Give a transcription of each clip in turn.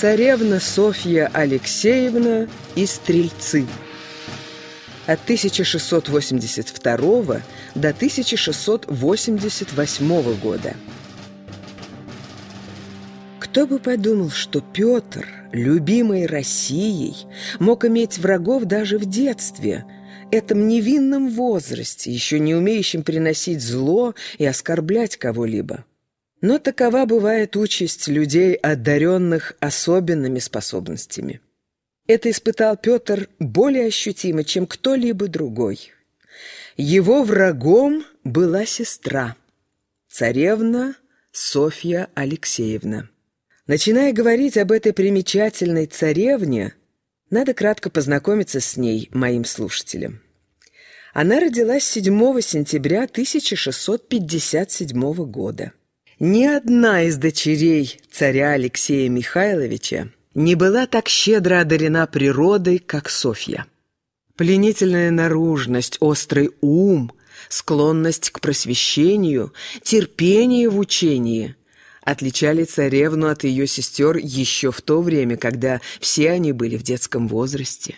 Царевна Софья Алексеевна и Стрельцы. От 1682 до 1688 года. Кто бы подумал, что Петр, любимый Россией, мог иметь врагов даже в детстве, этом невинном возрасте, еще не умеющем приносить зло и оскорблять кого-либо. Но такова бывает участь людей, одаренных особенными способностями. Это испытал Петр более ощутимо, чем кто-либо другой. Его врагом была сестра, царевна Софья Алексеевна. Начиная говорить об этой примечательной царевне, надо кратко познакомиться с ней, моим слушателям. Она родилась 7 сентября 1657 года. Ни одна из дочерей царя Алексея Михайловича не была так щедро одарена природой, как Софья. Пленительная наружность, острый ум, склонность к просвещению, терпение в учении отличали царевну от ее сестер еще в то время, когда все они были в детском возрасте.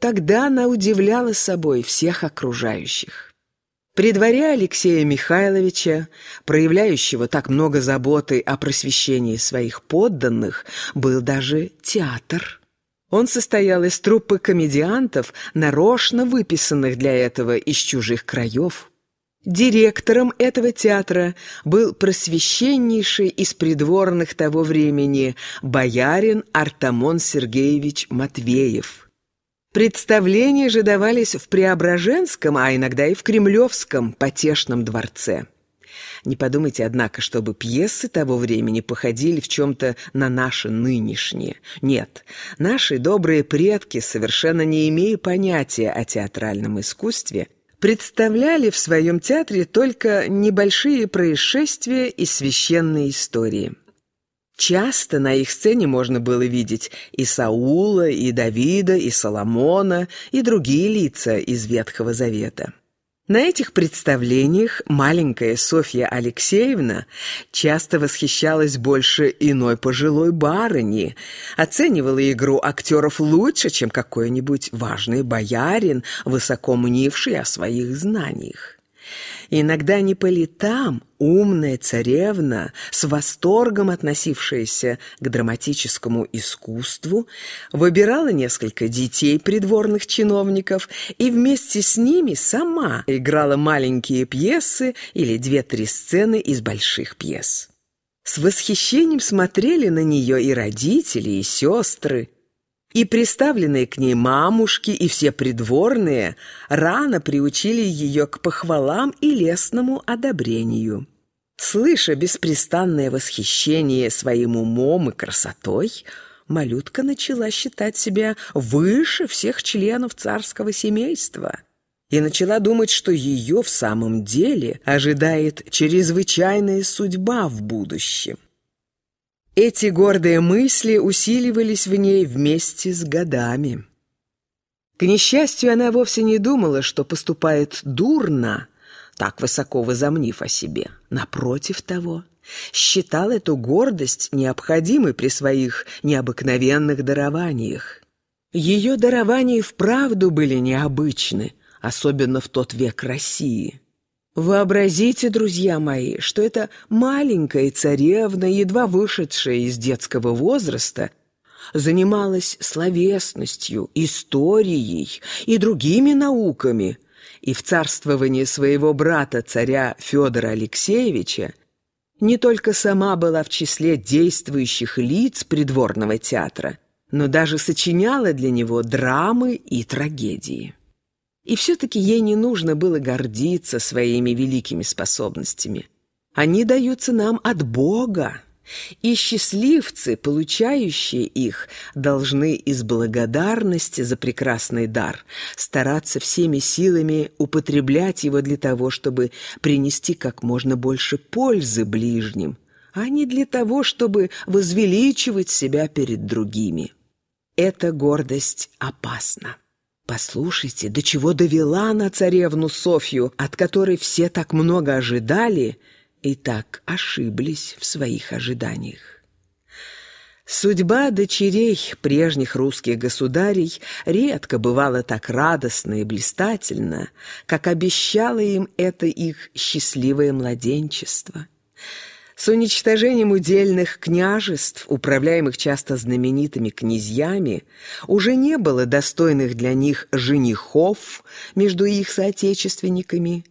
Тогда она удивляла собой всех окружающих. При дворе Алексея Михайловича, проявляющего так много заботы о просвещении своих подданных, был даже театр. Он состоял из труппы комедиантов, нарочно выписанных для этого из чужих краев. Директором этого театра был просвещеннейший из придворных того времени боярин Артамон Сергеевич Матвеев – Представления же давались в Преображенском, а иногда и в Кремлевском потешном дворце. Не подумайте, однако, чтобы пьесы того времени походили в чем-то на наши нынешние. Нет, наши добрые предки, совершенно не имея понятия о театральном искусстве, представляли в своем театре только небольшие происшествия и священные истории. Часто на их сцене можно было видеть и Саула, и Давида, и Соломона, и другие лица из Ветхого Завета. На этих представлениях маленькая Софья Алексеевна часто восхищалась больше иной пожилой барыни, оценивала игру актеров лучше, чем какой-нибудь важный боярин, высоко мнивший о своих знаниях. Иногда не по летам умная царевна, с восторгом относившаяся к драматическому искусству, выбирала несколько детей придворных чиновников и вместе с ними сама играла маленькие пьесы или две-три сцены из больших пьес. С восхищением смотрели на нее и родители, и сестры, и приставленные к ней мамушки, и все придворные рано приучили ее к похвалам и лестному одобрению. Слыша беспрестанное восхищение своим умом и красотой, малютка начала считать себя выше всех членов царского семейства и начала думать, что ее в самом деле ожидает чрезвычайная судьба в будущем. Эти гордые мысли усиливались в ней вместе с годами. К несчастью, она вовсе не думала, что поступает дурно, так высоко возомнив о себе. Напротив того, считал эту гордость необходимой при своих необыкновенных дарованиях. Ее дарования вправду были необычны, особенно в тот век России. Вообразите, друзья мои, что эта маленькая царевна, едва вышедшая из детского возраста, занималась словесностью, историей и другими науками, и в царствовании своего брата, царя Федора Алексеевича, не только сама была в числе действующих лиц придворного театра, но даже сочиняла для него драмы и трагедии. И все-таки ей не нужно было гордиться своими великими способностями. Они даются нам от Бога, и счастливцы, получающие их, должны из благодарности за прекрасный дар стараться всеми силами употреблять его для того, чтобы принести как можно больше пользы ближним, а не для того, чтобы возвеличивать себя перед другими. Эта гордость опасна. Послушайте, до чего довела она царевну Софью, от которой все так много ожидали и так ошиблись в своих ожиданиях. Судьба дочерей прежних русских государей редко бывала так радостна и блистательна, как обещало им это их счастливое младенчество. С уничтожением удельных княжеств, управляемых часто знаменитыми князьями, уже не было достойных для них женихов между их соотечественниками.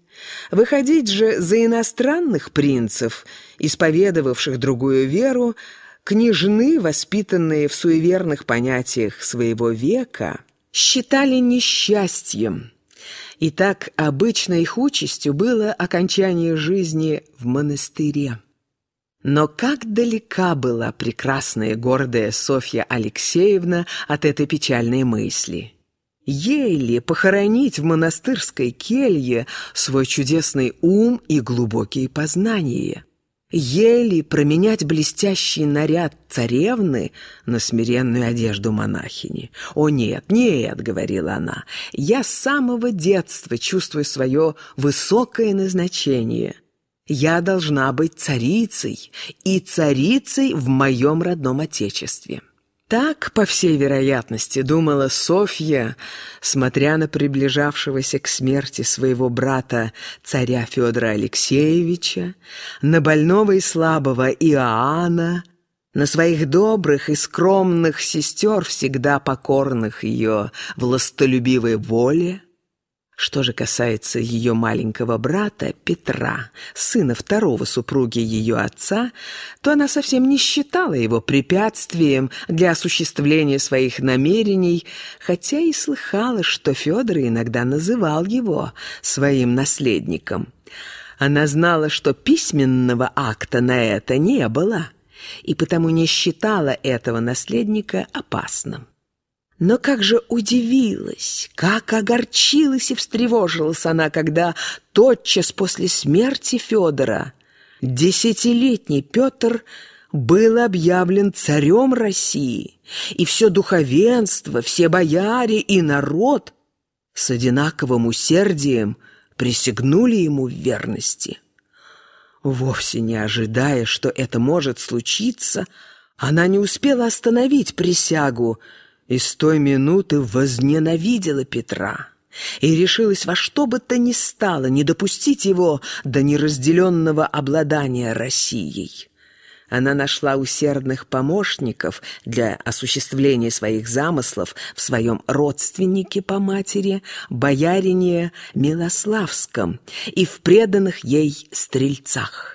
Выходить же за иностранных принцев, исповедовавших другую веру, княжны, воспитанные в суеверных понятиях своего века, считали несчастьем. И так обычной их участью было окончание жизни в монастыре. Но как далека была прекрасная гордая Софья Алексеевна от этой печальной мысли. Ей ли похоронить в монастырской келье свой чудесный ум и глубокие познания? еле променять блестящий наряд царевны на смиренную одежду монахини. «О нет, нет», — говорила она, — «я с самого детства чувствую свое высокое назначение. Я должна быть царицей, и царицей в моем родном отечестве». Так, по всей вероятности, думала Софья, смотря на приближавшегося к смерти своего брата царя Федора Алексеевича, на больного и слабого Иоанна, на своих добрых и скромных сестер, всегда покорных ее властолюбивой воле, что же касается ее маленького брата Петра, сына второго супруги ее отца, то она совсем не считала его препятствием для осуществления своих намерений, хотя и слыхала, что Федор иногда называл его своим наследником. Она знала, что письменного акта на это не было, и потому не считала этого наследника опасным. Но как же удивилась, как огорчилась и встревожилась она, когда тотчас после смерти Федора десятилетний Петр был объявлен царем России, и все духовенство, все бояре и народ с одинаковым усердием присягнули ему в верности. Вовсе не ожидая, что это может случиться, она не успела остановить присягу, и с той минуты возненавидела Петра и решилась во что бы то ни стало не допустить его до неразделенного обладания Россией. Она нашла усердных помощников для осуществления своих замыслов в своем родственнике по матери, боярине Милославском и в преданных ей стрельцах.